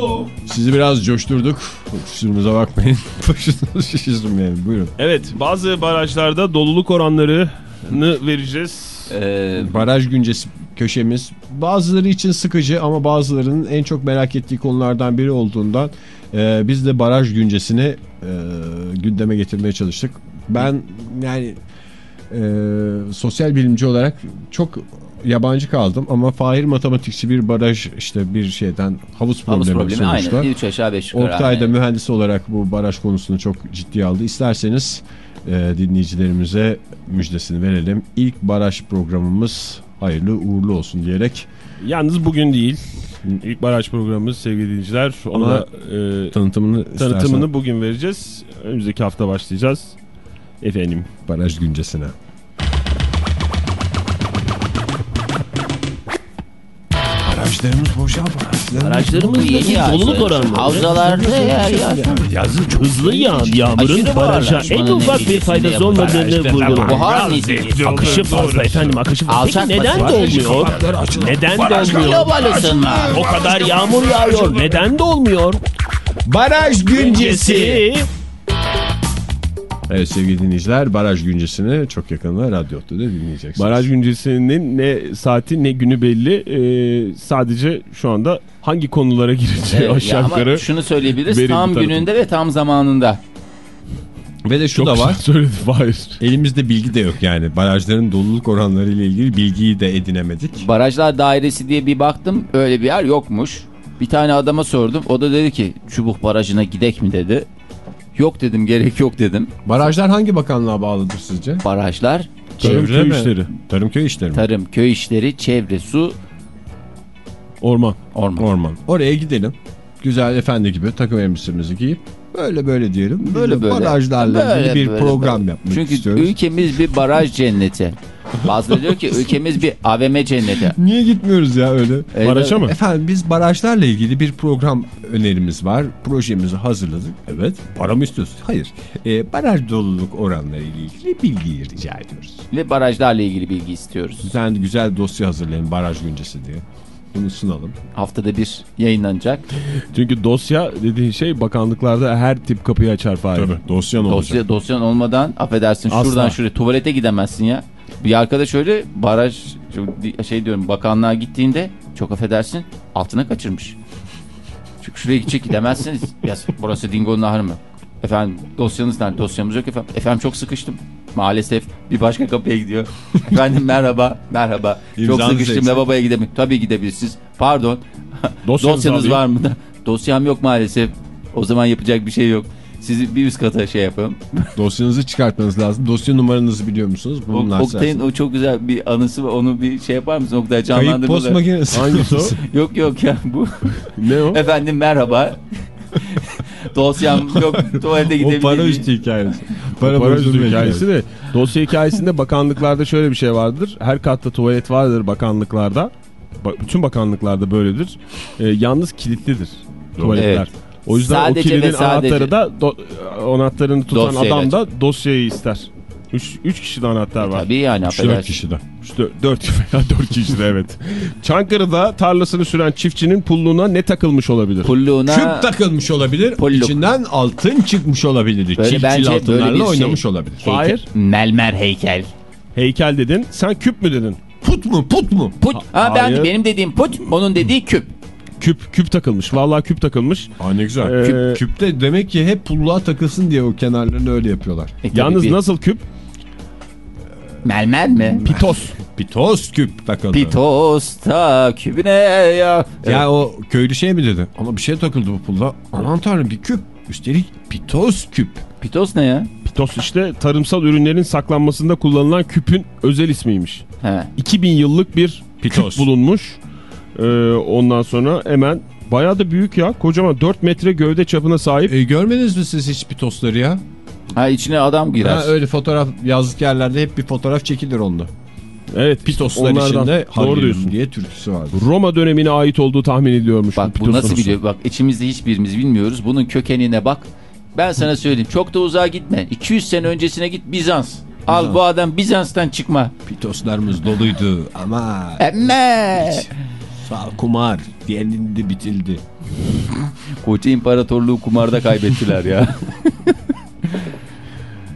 Sizi biraz coşturduk. Kusurumuza bakmayın. Başınızı şişirmeyin. Buyurun. Evet, bazı barajlarda doluluk oranlarını vereceğiz. Ee, Baraj güncesi köşemiz bazıları için sıkıcı ama bazılarının en çok merak ettiği konulardan biri olduğundan e, biz de baraj güncesini e, gündeme getirmeye çalıştık. Ben yani e, sosyal bilimci olarak çok yabancı kaldım ama Fahir matematikçi bir baraj işte bir şeyden havuz havuz problemi, problemi sonuçta. aynı. 3 aşağı 5 yukarı. Oktay da mühendis olarak bu baraj konusunu çok ciddiye aldı. İsterseniz e, dinleyicilerimize müjdesini verelim. İlk baraj programımız hayırlı uğurlu olsun diyerek Yalnız bugün değil. İlk baraj programımız sevgili dinleyiciler. Ona Ama e, tanıtımını tanıtımını istersen bugün vereceğiz. Önümüzdeki hafta başlayacağız. Efendim. baraj güncesine. Barajlarımız boşa Araçlarımız yeni doluluk oranı. Havzalarda yer yer. Yazın hızlı yağan yağmurun baraja en ufak bir faydası olmadığını vurguladı. Buhar neticesi. Akışı fazla efendim akışı fazla. Alçak Peki neden dolmuyor? Neden dolmuyor? Global ısınma. O kadar yağmur yağıyor. Neden dolmuyor? Baraj güncesi. Evet sevgili dinleyiciler baraj güncesini çok yakında radyoda da dinleyeceksiniz. Baraj güncesinin ne saati ne günü belli. E, sadece şu anda hangi konulara gireceği Evet, aşağı yukarı. şunu söyleyebiliriz tam gününde ve tam zamanında. Ve de şu Çok da var. söyledi Fahir. Elimizde bilgi de yok yani. Barajların doluluk oranları ile ilgili bilgiyi de edinemedik. Barajlar dairesi diye bir baktım öyle bir yer yokmuş. Bir tane adama sordum o da dedi ki Çubuk Barajı'na gidek mi dedi. Yok dedim gerek yok dedim. Barajlar hangi bakanlığa bağlıdır sizce? Barajlar Tarım Çevre köy mi? işleri. Tarım köy işleri mi? tarım, köy işleri, çevre, su, Orman. orman. Orman. Oraya gidelim. Güzel efendi gibi takım elbisemizi giyip böyle böyle diyelim. Böyle böyle. Barajlarla Böyle bir böyle program böyle. yapmak Çünkü istiyoruz. ülkemiz bir baraj cenneti. Bazıları diyor ki ülkemiz bir AVM cenneti. Niye gitmiyoruz ya öyle? Ee, Baraja mı? Efendim biz barajlarla ilgili bir program önerimiz var. Projemizi hazırladık. Evet. Para mı istiyorsun? Hayır. Ee, baraj doluluk oranları ile ilgili bilgiyi rica ediyoruz. Ve barajlarla ilgili bilgi istiyoruz. Güzel güzel dosya hazırlayın baraj güncesi diye. Bunu sunalım. Haftada bir yayınlanacak. Çünkü dosya dediğin şey bakanlıklarda her tip kapıyı açar Fahir. dosyan Dosya, dosyan olmadan affedersin Asla. şuradan şuraya tuvalete gidemezsin ya. Bir arkadaş öyle baraj şey diyorum bakanlığa gittiğinde çok affedersin altına kaçırmış. Çünkü şuraya gidecek gidemezsiniz. Ya, burası Dingo'nun ahırı mı? Efendim dosyanız nerede? Dosyamız yok efendim. Efendim çok sıkıştım. Maalesef bir başka kapıya gidiyor. efendim merhaba, merhaba. çok sıkıştım eksik. lavaboya gidemiyorum. Tabii gidebilirsiniz. Pardon. Dosyanız Dosyanız var mı? Dosyam yok maalesef. O zaman yapacak bir şey yok. Sizi bir üst kata şey yapalım. Dosyanızı çıkartmanız lazım. Dosya numaranızı biliyor musunuz? Bunlar Oktay'ın o çok güzel bir anısı var. Onu bir şey yapar mısın Oktay Kayıp post makinesi. Hangisi o? Yok yok ya bu. ne o? Efendim merhaba. Dosyam yok tuvalete o gidebilir para miyim? üstü hikayesi. Para, Para üstü hikayesi de dosya hikayesinde bakanlıklarda şöyle bir şey vardır. Her katta tuvalet vardır bakanlıklarda. Ba- bütün bakanlıklarda böyledir. Ee, yalnız kilitlidir tuvaletler. Evet. O yüzden Sadece o kilidin sadece- anahtarı da do- anahtarını tutan Dosyayla adam da dosyayı ister. 3 kişi de anahtar var. Tabii yani 4 affedersin. kişiden. 4 veya 4 kişi de evet. Çankırı'da tarlasını süren çiftçinin pulluğuna ne takılmış olabilir? Pulluğuna Küp takılmış olabilir. Pulluk. İçinden altın çıkmış olabilir. Böyle Çiftçil bence böyle altınlarla bir şey. oynamış olabilir. heykel- Hayır. Mermer heykel. Heykel dedin. Sen küp mü dedin? Put mu put mu? Put. Ha, ben hayır. benim dediğim put, onun dediği küp. Küp küp takılmış. Vallahi küp takılmış. Aa ne güzel. Ee, Küp, küpte demek ki hep pulluğa takılsın diye o kenarlarını öyle yapıyorlar. E, Yalnız bir- nasıl küp? Mermer mi? Pitos. Pitos küp takıldı. Pitosta kübüne ya. Ya o köylü şey mi dedi? Ama bir şey takıldı bu pulda. Aman tanrım bir küp. Üstelik pitos küp. Pitos ne ya? Pitos işte tarımsal ürünlerin saklanmasında kullanılan küpün özel ismiymiş. He. 2000 yıllık bir Pitos. küp bulunmuş. Ee, ondan sonra hemen bayağı da büyük ya. Kocaman 4 metre gövde çapına sahip. E, görmediniz mi siz hiç pitosları ya? Ha içine adam girer. Ha, öyle fotoğraf yazlık yerlerde hep bir fotoğraf çekilir onda. Evet Pitoslar onlardan. içinde Doğru diyorsun. diye türküsü vardı. Roma dönemine ait olduğu tahmin ediliyormuş. Bak bu nasıl biliyor? Bak içimizde hiçbirimiz bilmiyoruz. Bunun kökenine bak. Ben sana söyleyeyim. Çok da uzağa gitme. 200 sene öncesine git Bizans. Al bu adam Bizans'tan çıkma. Pitoslarımız doluydu ama Emme. sağ kumar diğerinde bitildi. Koca imparatorluğu kumarda kaybettiler ya.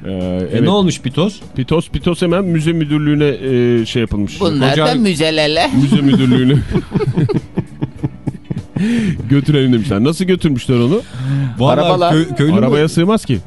Ee, E evet. ne olmuş pitos? Pitos Pitos hemen müze müdürlüğüne e, şey yapılmış. Bunlar da Koca- müzelerle. müze müdürlüğüne götürelim demişler. Nasıl götürmüşler onu? Vallahi Arabalar. kö- köylü Arabaya Arabaya... sığmaz ki.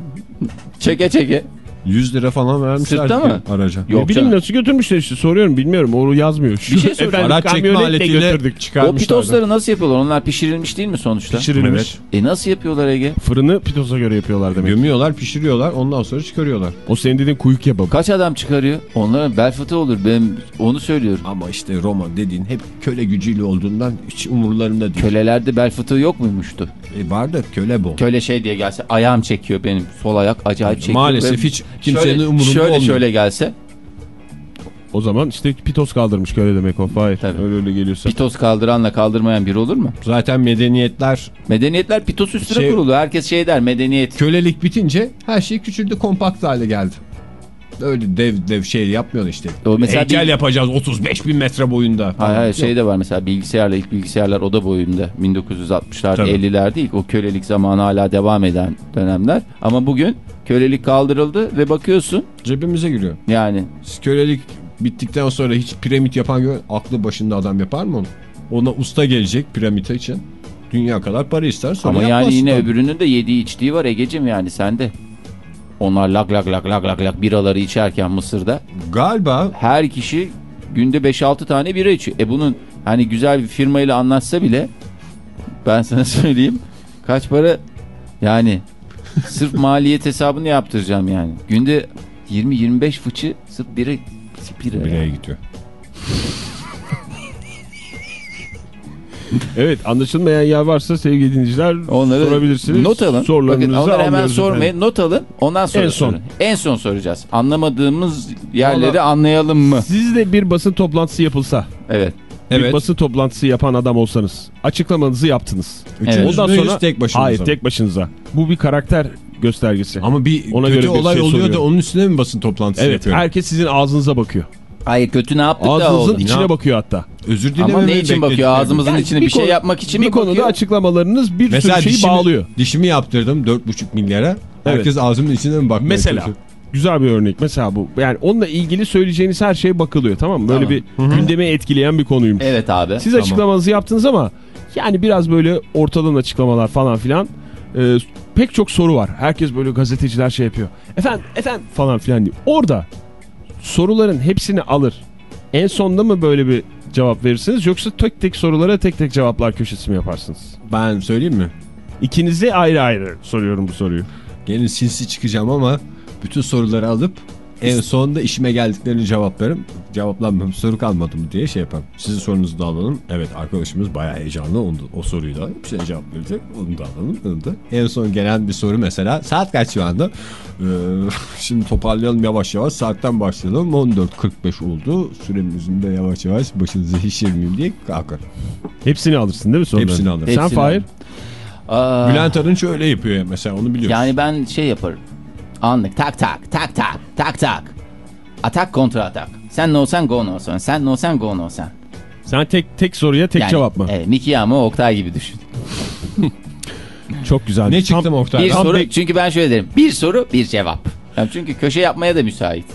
Çeke çeke. 100 lira falan vermişler Sırtta mı? araca. Yok ne bileyim canım. nasıl götürmüşler işte soruyorum bilmiyorum. O yazmıyor. Şu, Bir şey soracağım. Araç çekme aletiyle götürdük. O çıkarmışlar. pitosları nasıl yapıyorlar? Onlar pişirilmiş değil mi sonuçta? Pişirilmiş. Evet. E nasıl yapıyorlar Ege? Fırını pitosa göre yapıyorlar demek. Gömüyorlar, pişiriyorlar, ondan sonra çıkarıyorlar. O senin dediğin kuyu kebabı. Kaç adam çıkarıyor? Onların bel fıtığı olur. Ben onu söylüyorum. Ama işte Roma dediğin hep köle gücüyle olduğundan hiç umurlarında değil. Kölelerde bel fıtığı yok muymuştu? E var da köle bu. Köle şey diye gelse ayağım çekiyor benim sol ayak acayip çekiyor. Maalesef hiç kimsenin şöyle, umurunda Şöyle olmuyor. şöyle gelse O zaman işte pitos kaldırmış köle demek o. Hayır. Tabii. Öyle öyle geliyorsa. pitos kaldıranla kaldırmayan biri olur mu? Zaten medeniyetler Medeniyetler pitos üstüne Şey- kurulu. Herkes şey der medeniyet. kölelik bitince her şey küçüldü, kompakt hale geldi. Öyle dev dev şey yapmıyorsun işte. O mesela Heykel bir- yapacağız 35 bin metre boyunda. Hayır hayır şey de var mesela bilgisayarla ilk bilgisayarlar oda boyunda 1960'larda Tabii. 50'lerde ilk o kölelik zamanı hala devam eden dönemler. Ama bugün kölelik kaldırıldı ve bakıyorsun Cebimize giriyor. yani Siz kölelik bittikten sonra hiç piramit yapan gör, aklı başında adam yapar mı onu? Ona usta gelecek piramit için. Dünya kadar para ister sonra ama yani yine tabii. öbürünün de yediği içtiği var Egecim yani sende. Onlar lak lak lak lak lak lak biraları içerken Mısır'da Galiba her kişi günde 5-6 tane bira içiyor. E bunun hani güzel bir firmayla anlaşsa bile ben sana söyleyeyim kaç para yani sırf maliyet hesabını yaptıracağım yani. Günde 20-25 fıçı sırf bira bira. bireye ya. gidiyor. Evet anlaşılmayan yer varsa sevgili dinleyiciler Onları sorabilirsiniz. not alın. Sorularınızı Bakın onları hemen sormayın. efendim. Not alın. Ondan sonra En son. sorun. En son soracağız. Anlamadığımız yerleri Vallahi- anlayalım mı? Sizde bir basın toplantısı yapılsa, Evet. bir Evet. basın toplantısı yapan adam olsanız, açıklamanızı yaptınız. Üçünüz Evet. Ondan sonra tek başınıza. Hayır tek başınıza. Bu bir karakter göstergesi. Ama bir Ona kötü göre bir olay şey oluyor da soruyorum. onun üstüne mi basın toplantısı evet yapıyor? herkes sizin ağzınıza bakıyor. Hayır kötü ne yaptık da Ağzınızın oldu. içine Ya. bakıyor hatta. Özür Ama dilememeyi ne için bakıyor? Ağzımızın Yani içine bir bir şey konu- yapmak için bir mi konuda bakıyor? açıklamalarınız bir Mesela sürü şeyi dişimi, bağlıyor. dişimi yaptırdım 4,5 milyara. Herkes ağzımın içine mi bakmaya Mesela çalışıyor? güzel bir örnek mesela bu. Yani onunla ilgili söyleyeceğiniz her şeye bakılıyor tamam mı? Böyle Tamam. bir gündeme etkileyen bir konuymuş. Evet abi. Siz Tamam. açıklamanızı yaptınız ama yani biraz böyle ortadan açıklamalar falan filan e, pek çok soru var. Herkes böyle gazeteciler şey yapıyor. Efendim efendim falan filan diyor. Orada soruların hepsini alır. En sonda mı böyle bir cevap verirsiniz yoksa tek tek sorulara tek tek cevaplar köşesi mi yaparsınız? Ben söyleyeyim mi? İkinize ayrı ayrı soruyorum bu soruyu. Gene sinsi çıkacağım ama bütün soruları alıp en sonunda işime geldiklerini cevaplarım. Cevaplanmamış soru kalmadı mı diye şey yaparım. Sizin sorunuzu da alalım. Evet arkadaşımız bayağı heyecanlı. Onu, o soruyu da bir şey cevap verecek. Onu da alalım. Onu da. En son gelen bir soru mesela. Saat kaç şu anda? Ee, şimdi toparlayalım yavaş yavaş. Saatten başlayalım. 14.45 oldu. Süremizin de yavaş yavaş başınızı şişirmeyeyim diye kalkar. Hepsini alırsın değil mi soruları? Hepsini alırım. Sen Hepsini Fahir? alırım. Aa, Bülent Arınç öyle yapıyor ya mesela onu biliyorsun. yani ben şey yaparım. Anlık tak tak tak tak tak tak. Atak kontra atak. Sen no sen go no sen. Sen no sen go no sen. Sen tek tek soruya tek Yani, cevap mı? Evet, Miki Yağmur Oktay gibi düşün. Çok güzel. ne çıktı Oktay? Bir Tam soru çünkü ben şöyle derim. Bir soru bir cevap. Yani çünkü köşe yapmaya da müsait.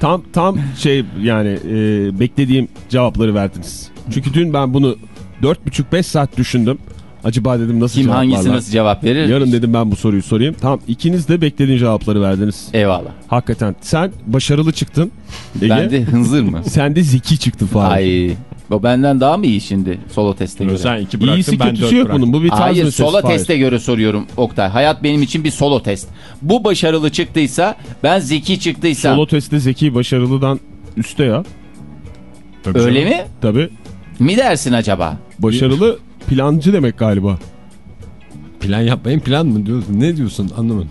Tam tam şey yani e, beklediğim cevapları verdiniz. Çünkü dün ben bunu 4,5-5 saat düşündüm. Acaba dedim nasıl Kim hangisi cevaplarlar? nasıl cevap verir? Yarın dedim ben bu soruyu sorayım. Tamam ikiniz de beklediğin cevapları verdiniz. Eyvallah. Hakikaten sen başarılı çıktın. Ege. Ben de hınzır mı? Sen de zeki çıktın Fahir. Ay. O benden daha mı iyi şimdi solo teste göre? Sen iki bıraktın İyisi ben kötüsü dört yok bıraktım. bunun. Bu bir tarz Hayır solo Fahir. teste göre soruyorum Oktay. Hayat benim için bir solo test. Bu başarılı çıktıysa ben zeki çıktıysam Solo testte zeki başarılıdan üstte ya. Tabii öyle canım. mi? Tabii. Mi dersin acaba? Başarılı plancı demek galiba. Plan yapmayın plan mı diyorsun? Ne diyorsun anlamadım.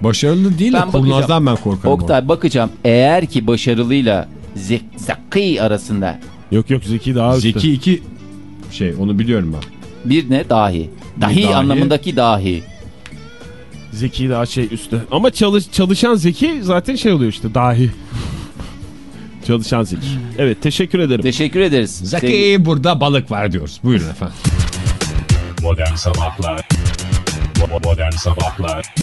Başarılı değil de Ben bakacağım. kurnazdan ben korkarım. Oktay bakacağım. Eğer ki başarılıyla ze- zeki arasında Yok yok zeki daha üstte. Zeki iki şey onu biliyorum ben. bir ne dahi. Dahi, dahi. anlamındaki dahi. Zeki daha şey üstte. Ama çalış, çalışan zeki zaten şey oluyor işte dahi. Çalışan zeki. Evet teşekkür ederim. Teşekkür ederiz. Zeki Sevgili- burada balık var diyoruz. Buyurun efendim. Modern Sabahlar Bo- Modern Sabahlar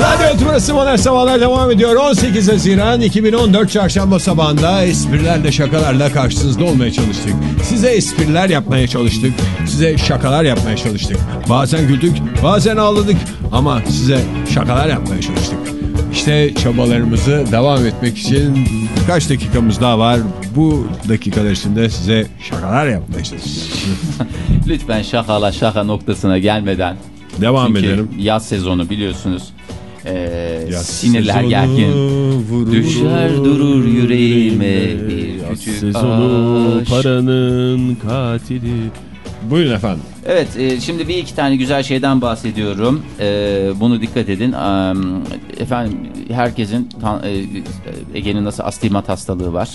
Radyo Tümrüt'ü Modern Sabahlar devam ediyor. 18 Haziran 2014 Çarşamba sabahında esprilerle şakalarla karşınızda olmaya çalıştık. Size espriler yapmaya çalıştık. Size şakalar yapmaya çalıştık. Bazen güldük, bazen ağladık ama size şakalar yapmaya çalıştık. İşte çabalarımızı devam etmek için birkaç dakikamız daha var. Bu dakikalar içinde size şakalar yapmaya çalışacağız. Lütfen şakala şaka noktasına gelmeden. Devam Çünkü edelim. yaz sezonu biliyorsunuz. Ee, Yaz sinirler gergin. vurur. Düşer durur yüreğime bir Yaz küçük sezonu aşk. paranın katili. Buyurun efendim. Evet e, şimdi bir iki tane güzel şeyden bahsediyorum. E, bunu dikkat edin. E, efendim herkesin tan- e, Ege'nin nasıl astigmat hastalığı var.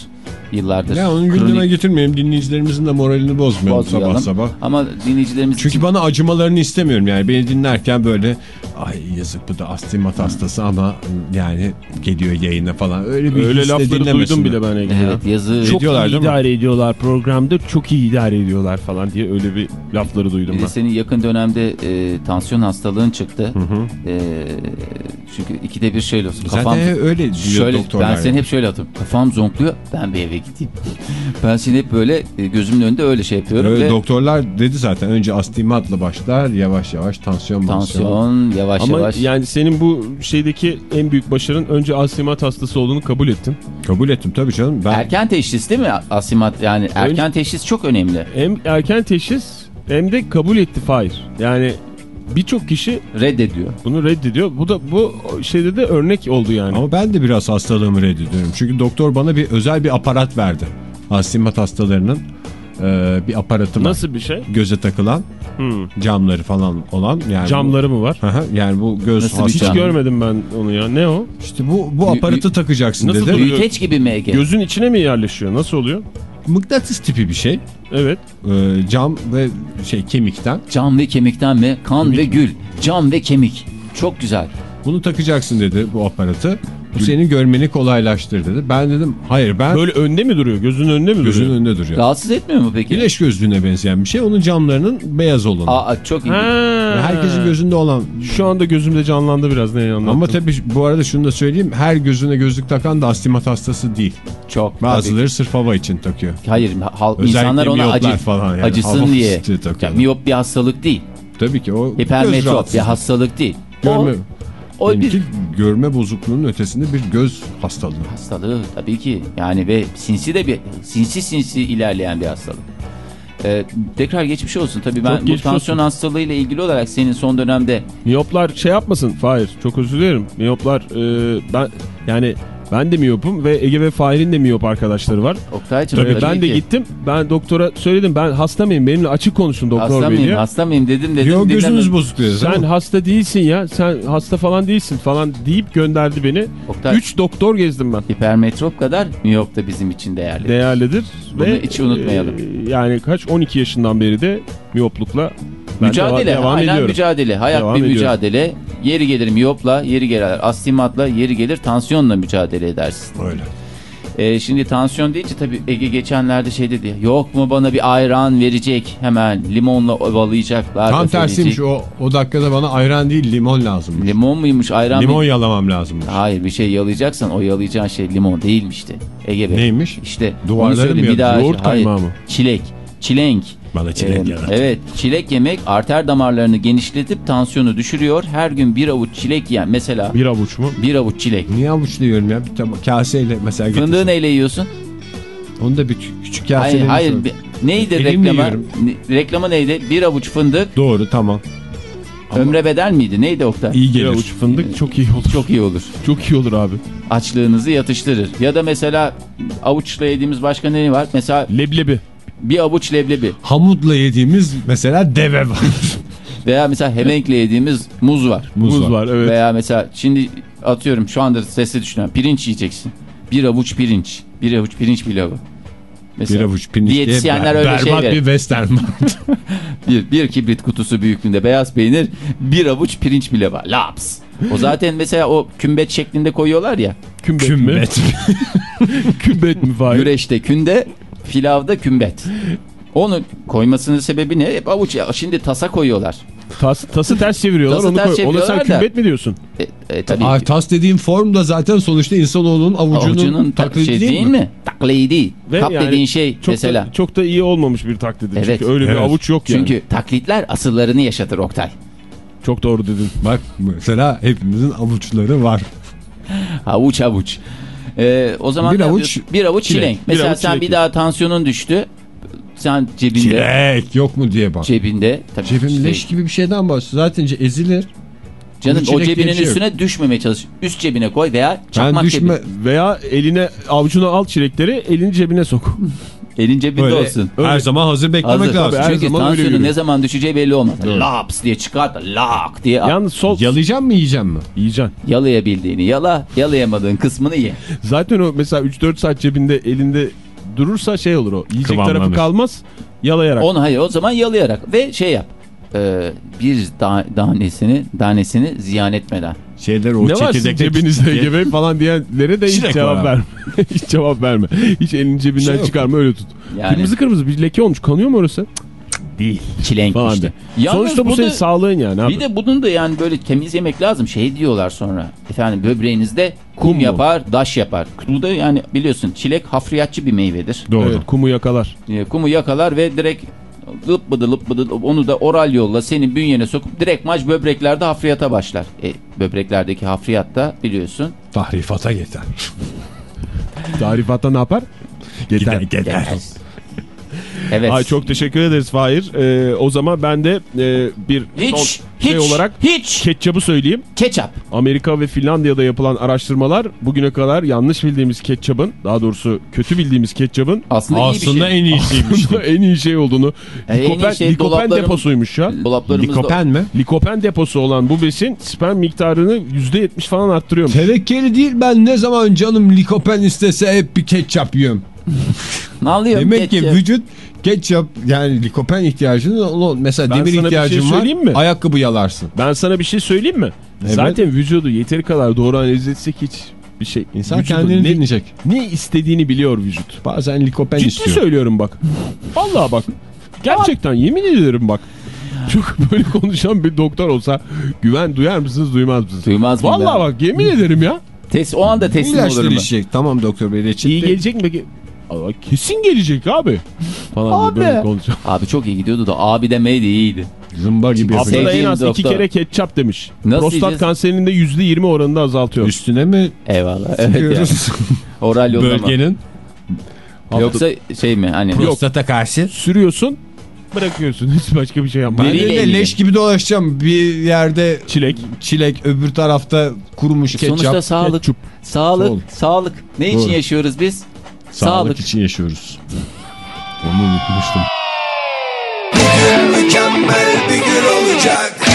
Yıllardır. Ya onu kronik gündeme getirmeyelim. Dinleyicilerimizin de moralini bozmayalım, bozmayalım. sabah sabah. Ama dinleyicilerimiz Çünkü için bana acımalarını istemiyorum yani. Beni dinlerken böyle ay yazık bu da astigmat hastası ama yani geliyor yayına falan. Öyle bir Öyle lafları duydum bile ben ya. evet yazı Çok Ediyorlar iyi idare ediyorlar programda çok iyi idare ediyorlar falan diye öyle bir lafları duydum ben. senin yakın dönemde e, tansiyon hastalığın çıktı. E, çünkü ikide bir şöyle olsun. Zaten Kafam, öyle diyor şöyle, doktorlar. ben seni yani. hep şöyle atıyorum. Kafam zonkluyor. Ben bir eve gideyim. ben seni hep böyle e, gözümün önünde öyle şey yapıyorum. Öyle ve doktorlar dedi zaten önce astigmatla başlar yavaş yavaş tansiyon tansiyon. tansiyon yavaş Ama yavaş. yani senin bu şeydeki en büyük başarın önce astigmat hastası olduğunu kabul ettin. Kabul ettim tabii canım. Ben Erken teşhis değil mi asimat yani erken teşhis çok önemli. Hem erken teşhis hem de kabul etti Fahir. Yani birçok kişi Reddediyor. bunu reddediyor. Bu da bu şeyde de örnek oldu yani. ama ben de biraz hastalığımı reddediyorum. Çünkü doktor bana bir özel bir aparat verdi. Astigmat hastalarının e, bir aparatı var. Nasıl bir şey? Göze takılan Hmm. camları falan olan yani Camları mı var? Bu, yani bu göz Nasıl hasta- Hiç cam? görmedim ben onu ya. Ne o? İşte bu bu aparatı takacaksın Nasıl dedi. Büyüteç gibi mi Ege? Gözün içine mi yerleşiyor? Nasıl oluyor? Mıknatıs tipi bir şey. Evet. Ee, cam ve şey kemikten. Cam ve kemikten mi? Kan ve gül. Cam ve kemik. Çok güzel. Bunu takacaksın dedi bu aparatı. Bu senin görmeni kolaylaştır dedi. Ben dedim hayır ben Böyle önde mi duruyor? Gözün önünde mi gözünün duruyor? önünde duruyor. Rahatsız etmiyor mu peki? Güneş gözlüğüne benzeyen bir şey. Onun camlarının beyaz olanı. Aa çok iyi. Herkesin gözünde olan. Şu anda gözümde canlandı biraz ne anlattın. Ama tabii bu arada şunu da söyleyeyim. Her gözüne gözlük takan da astigmat hastası değil. Çok. Bazıları sırf hava için takıyor. Tabii. Hayır, hal, Özellikle insanlar ona acı, falan yani. acısın Hava diye. fıstığı takıyorlar. Ya, miyop bir hastalık değil. Tabii ki o Hipermetrop bir hastalık değil. Görme, O, o benimki bir görme bozukluğunun ötesinde bir göz hastalığı. hastalığı tabii ki. Yani ve sinsi de bir sinsi sinsi ilerleyen bir hastalık. Ee, tekrar geçmiş olsun. Tabii ben Çok bu tansiyon olsun. hastalığıyla ilgili olarak senin son dönemde Miyoplar şey yapmasın Fahir. Çok özür dilerim. Miyoplar e, ben yani ben de miyopum ve Ege ve Fahir'in de miyop arkadaşları var. Oktay'cığım Tabii ben de ki. gittim. Ben doktora söyledim. Ben hasta mıyım? Benimle açık konuşun doktor Hasta bey mıyım, diye. hasta mıyım dedim dedim. Yok gözünüz bozuk diyor. Sen hasta değilsin ya. Sen hasta falan değilsin falan deyip gönderdi beni. Oktay, 3 doktor gezdim ben. hipermetrop kadar miyop da bizim için değerli. Değerlidir. Bunu ve, hiç unutmayalım. e, yani kaç 12 yaşından beri de miyoplukla ben mücadele, deva- devam aynen ediyorum. mücadele. Hayat Devam bir ediyorum. mücadele. Yeri gelir miyopla, yeri gelir astigmatla, yeri gelir tansiyonla mücadele edersin. Öyle. Ee, şimdi tansiyon deyince tabii Ege geçenlerde şey dedi. Yok mu bana bir ayran verecek hemen limonla ovalayacaklar. Tam tersiymiş o, o dakikada bana ayran değil limon lazım. Limon muymuş ayran Limon mı? yalamam lazım. Hayır bir şey yalayacaksan o yalayacağın şey limon değilmişti. Ege Bey. Neymiş? İşte Duvarları mı bir daha. yalayacak? Yoğurt Hayır, kaymağı mı? Çilek. Çilenk. Bana çilek Ee, yalar. Evet çilek yemek arter damarlarını genişletip tansiyonu düşürüyor. Her gün bir avuç çilek yiyen mesela Bir avuç mu? bir avuç çilek. Niye avuçlu yiyorum ya? Bir tabak kaseyle mesela Fındığı getirsin. neyle yiyorsun? Onu da bir küçük, Hayır, kaseyle hayır. bir- Neydi Elimle reklama? yiyorum. Reklama neydi? Bir avuç fındık Doğru tamam. ömre bedel miydi? Neydi Oktay? İyi Bir gelir. avuç fındık çok iyi olur. Çok iyi olur. Çok iyi olur abi. Açlığınızı yatıştırır. Ya da mesela avuçla yediğimiz başka ne var? Mesela Leblebi. Bir avuç leblebi. Hamutla yediğimiz mesela deve var. Veya mesela hemenkle yediğimiz muz var. Muz, var. evet. Veya mesela şimdi atıyorum şu anda sesli düşünüyorum. Pirinç yiyeceksin. Bir avuç pirinç. Bir avuç pirinç pilavı. bir Mesela avuç pirinç diye diyetisyenler ber- öyle şey verir. bir western var. Bir, bir kibrit kutusu büyüklüğünde beyaz peynir, bir avuç pirinç bile var. Laps. O zaten mesela o kümbet şeklinde koyuyorlar ya. Kümbet, mi? Kümbet. Kümbet mi Fahir? Güreşte künde, pilavda kümbet. Onu koymasının sebebi ne? Hep avuç. ya. Şimdi tasa koyuyorlar. Tas, tası ters çeviriyorlar. Tası onu ters koy. Ona sen çeviriyorlar kümbet mi diyorsun? E, e, tabii Ay, tas dediğim form da zaten sonuçta insanoğlunun avucunun, Avucunun ta- taklidi şey değil, değil mi? mi? Taklidi. Ve Kap yani dediğin şey Çok mesela. Da, çok da iyi olmamış bir taklidir. Evet. Çünkü öyle bir Evet. avuç yok yani. Çünkü taklitler asıllarını yaşatır Oktay. Çok doğru dedin. Bak mesela hepimizin avuçları var. Havuç havuç. Ee, o zaman Bir avuç bir avuç çilek. çilenk. Bir Mesela avuç sen çilek bir daha tansiyonun düştü. Sen cebinde Çilek yok mu diye bak. cebinde tabii Cebim şey- leş gibi bir şeyden bahsediyor. Zaten ezilir. canım o çilek cebinin bir şey yok. üstüne düşmemeye çalış. Üst cebine koy veya Ben çakmak düşme cebi. Veya eline avucuna al çilekleri elini cebine sok. Elin cebinde böyle olsun. her zaman hazır beklemek Hazır. lazım. her Çünkü zaman öyle tansiyonun yürüyor. ne zaman düşeceği belli olmaz. Laps diye çıkar da lak diye Yalnız sol Yalayacağım mı yiyeceğim mi? yiyeceksin. yalayabildiğini yala, yalayamadığın kısmını ye. Zaten o mesela 3-4 saat cebinde elinde durursa şey olur o. Yiyecek Kıvamlanır. tarafı kalmaz. Yalayarak. Onu hayır o zaman yalayarak ve şey yap. Ee, bir da tanesini tanesini ziyan etmeden. Şeyler o ne çekirdekte cebinizde Bey falan diyenlere de hiç cevap verme. hiç cevap verme. Hiç elini cebinden şey yok. çıkarma öyle tut. Yani Kırmızı kırmızı bir leke olmuş. Kanıyor mu orası? Değil. çilenk Falan işte. Yalnız Sonuçta bu senin sağlığın yani. Abi. Bir de bunun da yani böyle temiz yemek lazım. Şey diyorlar sonra. Efendim böbreğinizde kum, Kum mu? yapar, daş yapar. Bu da yani biliyorsun çilek hafriyatçı bir meyvedir. Doğru. Evet, kumu yakalar. E, Kumu yakalar ve direkt lıp bıdı lıp bıdı onu da oral yolla senin bünyene sokup direkt maç böbreklerde hafriyata başlar. E, böbreklerdeki hafriyat da biliyorsun. Tahrifata yeter. Tarifatta ne yapar? Gider. Evet. Ay çok teşekkür ederiz Fahir. Ee, o zaman ben de e, bir hiç, son hiç, şey olarak hiç ketçabı söyleyeyim. ketçap. Amerika ve Finlandiya'da yapılan araştırmalar bugüne kadar yanlış bildiğimiz ketçabın, daha doğrusu kötü bildiğimiz ketçabın Aslında, iyi bir Aslında şey. en iyisiymiş. en iyi şey olduğunu. En iyi Likopen, şey likopen deposuymuş ya. Likopen mi? Likopen deposu olan bu besin sperm miktarını %70 falan arttırıyormuş. Tevekkeli değil ben ne zaman canım likopen istese hep bir ketçap yiyorum. ne alıyorum Demek ki ketçap? vücut ketçap yani likopen ihtiyacını mesela Ben demir şey ihtiyacın var söyleyeyim mi? ayakkabı yalarsın. Ben sana bir şey söyleyeyim mi? Evet. Zaten vücudu yeteri kadar doğru analiz etsek hiç bir şey. İnsan Vücudu kendini ne, dinleyecek. ne istediğini biliyor vücut. Bazen likopen Ciddi istiyor. söylüyorum bak. Vallahi bak. Gerçekten yemin ederim bak. Çok böyle konuşan bir doktor olsa güven duyar mısınız duymaz mısınız? Duymaz mıyım Vallahi ben? bak yemin ederim ya. Tes- o anda teslim ben. içecek. Tamam doktor bey reçete. İyi gelecek mi? Kesin gelecek abi. Falan abi. böyle konuşuyor. Abi çok iyi gidiyordu da abi demeye de iyiydi. Zımba gibi yapıyor. Haftada en az doktor. iki kere ketçap demiş. Nasıl Prostat yiyeceğiz? kanserinde yüzde yirmi oranında azaltıyor. Üstüne mi? Eyvallah. Evet yani. Oral yolda Bölgenin. Yoksa şey mi? Hani... Prostata karşı. Sürüyorsun bırakıyorsun. Hiç başka bir şey yapmıyorsun. Ben de leş gibi dolaşacağım. Bir yerde çilek, çilek öbür tarafta kurumuş ketçap. Sonuçta sağlık. Ketçup. Sağlık, Sol. sağlık. Ne Doğru. için yaşıyoruz biz? Sağlık, Sağlık için yaşıyoruz. Onu unutmuştum. Mükemmel bir gün olacak.